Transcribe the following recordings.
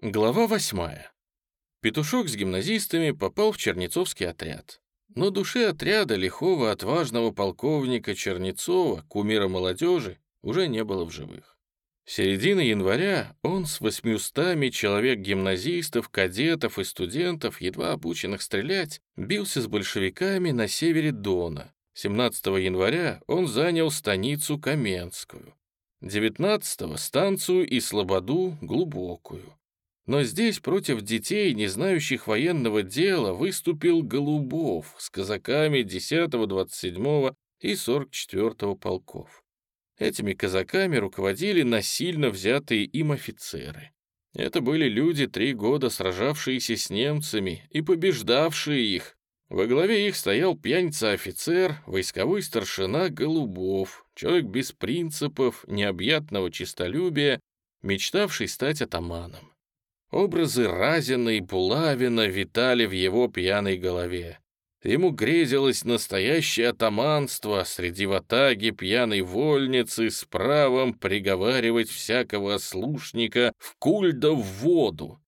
Глава восьмая. Петушок с гимназистами попал в Чернецовский отряд. Но души отряда лихого отважного полковника Чернецова, кумира молодежи, уже не было в живых. Середина января он с восьмиустами человек гимназистов, кадетов и студентов, едва обученных стрелять, бился с большевиками на севере Дона. 17 января он занял станицу Каменскую. 19 станцию и Слободу Глубокую. Но здесь против детей, не знающих военного дела, выступил Голубов с казаками 10, 27 и 44 полков. Этими казаками руководили насильно взятые им офицеры. Это были люди, три года сражавшиеся с немцами и побеждавшие их. Во главе их стоял пьяница-офицер, войсковой старшина Голубов, человек без принципов, необъятного честолюбия, мечтавший стать атаманом. Образы Разина и Булавина витали в его пьяной голове. Ему грезилось настоящее атаманство среди ватаги пьяной вольницы с правом приговаривать всякого ослушника в куль да в воду.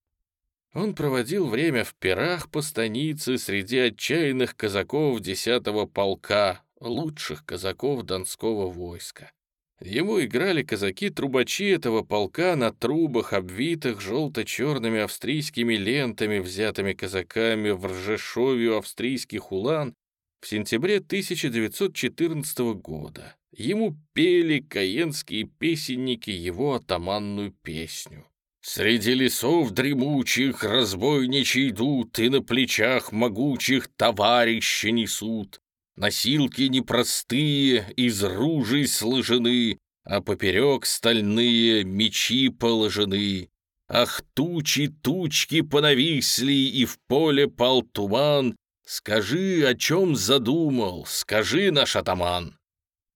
Он проводил время в пирах по станице среди отчаянных казаков десятого полка, лучших казаков донского войска. Ему играли казаки-трубачи этого полка на трубах, обвитых желто-черными австрийскими лентами, взятыми казаками в Ржешовью австрийских улан в сентябре 1914 года. Ему пели каенские песенники его атаманную песню. «Среди лесов дремучих разбойничьи идут, и на плечах могучих товарищи несут. Носилки непростые, из ружей сложены, а поперек стальные мечи положены. Ах, тучи, тучки понависли, и в поле пал туман. Скажи, о чем задумал, скажи, наш атаман.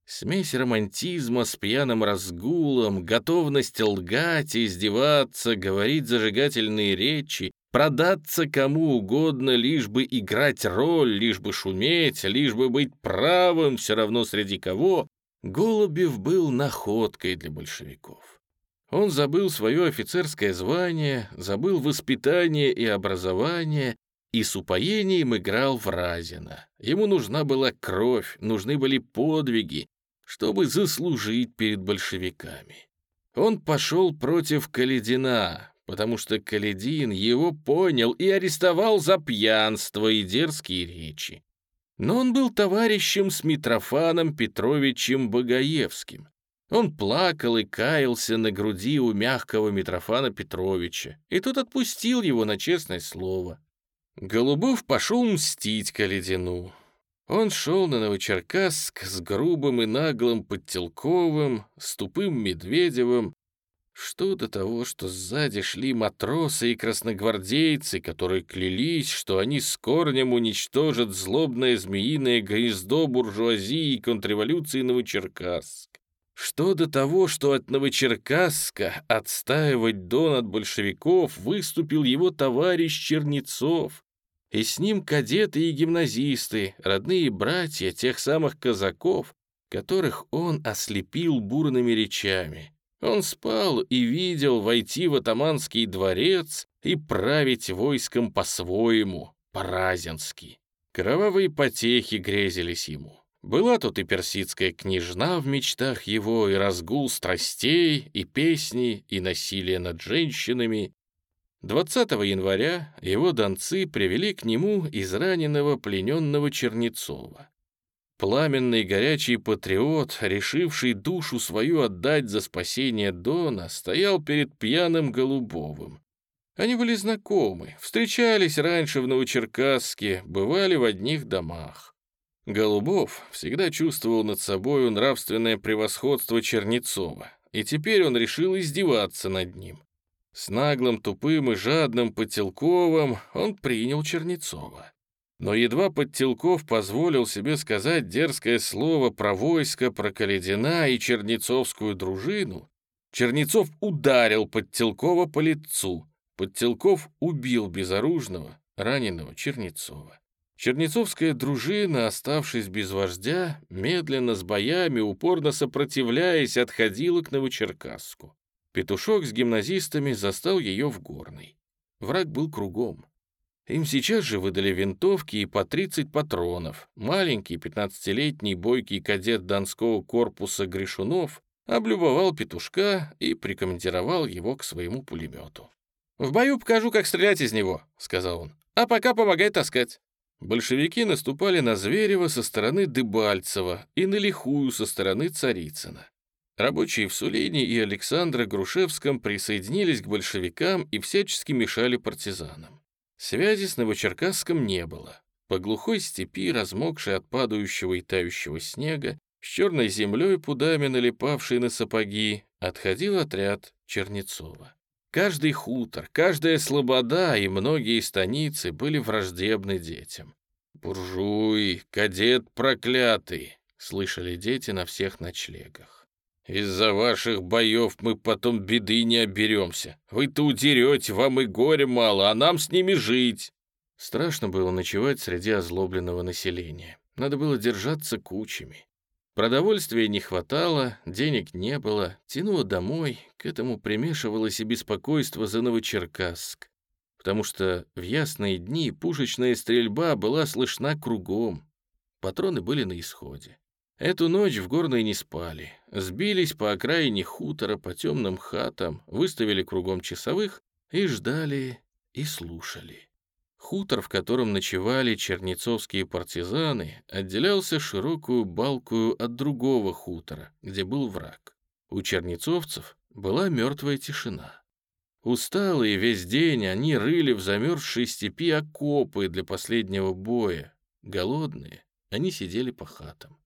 Смесь романтизма с пьяным разгулом, готовность лгать, издеваться, говорить зажигательные речи, Продаться кому угодно, лишь бы играть роль, лишь бы шуметь, лишь бы быть правым, все равно среди кого, Голубев был находкой для большевиков. Он забыл свое офицерское звание, забыл воспитание и образование и с упоением играл в Разина. Ему нужна была кровь, нужны были подвиги, чтобы заслужить перед большевиками. Он пошел против Каледина, потому что Каледин его понял и арестовал за пьянство и дерзкие речи. Но он был товарищем с Митрофаном Петровичем Богоевским. Он плакал и каялся на груди у мягкого Митрофана Петровича, и тот отпустил его на честное слово. Голубов пошел мстить Каледину. Он шел на Новочеркасск с грубым и наглым Подтелковым, с тупым Медведевым, что до того, что сзади шли матросы и красногвардейцы, которые клялись, что они с корнем уничтожат злобное змеиное гнездо буржуазии и контрреволюции Новочеркасск? Что до того, что от Новочеркасска отстаивать Дон от большевиков выступил его товарищ Чернецов, и с ним кадеты и гимназисты, родные братья тех самых казаков, которых он ослепил бурными речами. Он спал и видел войти в атаманский дворец и править войском по-своему, по-разински. Кровавые потехи грезились ему. Была тут и персидская княжна в мечтах его, и разгул страстей, и песни, и насилие над женщинами. 20 января его донцы привели к нему израненного плененного Чернецова. Пламенный горячий патриот, решивший душу свою отдать за спасение Дона, стоял перед пьяным Голубовым. Они были знакомы, встречались раньше в Новочеркасске, бывали в одних домах. Голубов всегда чувствовал над собою нравственное превосходство Чернецова, и теперь он решил издеваться над ним. С наглым, тупым и жадным Потелковым он принял Чернецова. Но едва Подтелков позволил себе сказать дерзкое слово про войско, про Каледина и Чернецовскую дружину, Чернецов ударил Подтелкова по лицу. Подтелков убил безоружного, раненого Чернецова. Чернецовская дружина, оставшись без вождя, медленно с боями, упорно сопротивляясь, отходила к Новочеркасску. Петушок с гимназистами застал ее в горной. Враг был кругом. Им сейчас же выдали винтовки и по 30 патронов. Маленький 15-летний бойкий кадет Донского корпуса Гришунов облюбовал петушка и прикомандировал его к своему пулемету. «В бою покажу, как стрелять из него», — сказал он. «А пока помогай таскать». Большевики наступали на Зверева со стороны Дыбальцева и на Лихую со стороны Царицына. Рабочие в Сулине и Александра Грушевском присоединились к большевикам и всячески мешали партизанам. Связи с Новочеркасском не было. По глухой степи, размокшей от падающего и тающего снега, с черной землей, пудами налипавшей на сапоги, отходил отряд Чернецова. Каждый хутор, каждая слобода и многие станицы были враждебны детям. «Буржуй, кадет проклятый!» — слышали дети на всех ночлегах. «Из-за ваших боев мы потом беды не оберемся. Вы-то удерете, вам и горя мало, а нам с ними жить». Страшно было ночевать среди озлобленного населения. Надо было держаться кучами. Продовольствия не хватало, денег не было, тянуло домой, к этому примешивалось и беспокойство за Новочеркасск, потому что в ясные дни пушечная стрельба была слышна кругом. Патроны были на исходе. Эту ночь в горной не спали. Сбились по окраине хутора, по темным хатам, выставили кругом часовых и ждали, и слушали. Хутор, в котором ночевали чернецовские партизаны, отделялся широкую балкую от другого хутора, где был враг. У чернецовцев была мертвая тишина. Усталые весь день они рыли в замерзшей степи окопы для последнего боя. Голодные, они сидели по хатам.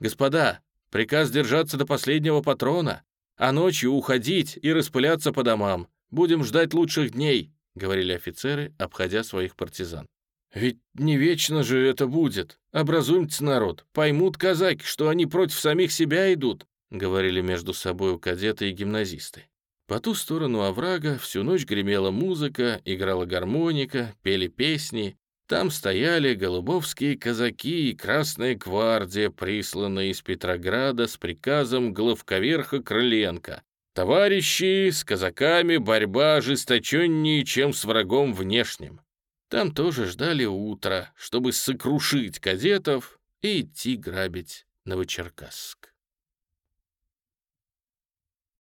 «Господа, приказ держаться до последнего патрона, а ночью уходить и распыляться по домам. Будем ждать лучших дней», — говорили офицеры, обходя своих партизан. «Ведь не вечно же это будет. Образуемся, народ. Поймут казаки, что они против самих себя идут», — говорили между собой кадеты и гимназисты. По ту сторону оврага всю ночь гремела музыка, играла гармоника, пели песни, там стояли голубовские казаки и Красная гвардия, присланная из Петрограда с приказом главковерха Крыленко. «Товарищи, с казаками борьба ожесточеннее, чем с врагом внешним». Там тоже ждали утра, чтобы сокрушить кадетов и идти грабить Новочеркасск.